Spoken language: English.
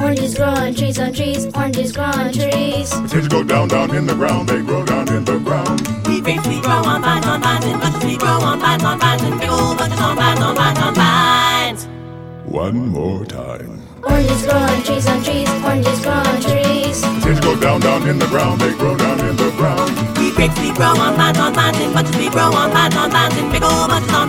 Oranges grow on trees, on trees. Oranges grow on trees. Potatoes go down, down in the ground. They grow down in the ground. We grapes we grow on vines, on vines, and bunches we grow on vines, on vines, and big old bunches on vines, on vines, on vines. One more time. Oranges grow on trees, on trees. Oranges grow on trees. Potatoes go down, down in the ground. They grow down in the ground. We grapes we grow on vines, on vines, and bunches we grow on vines, on vines, and big old bunches on.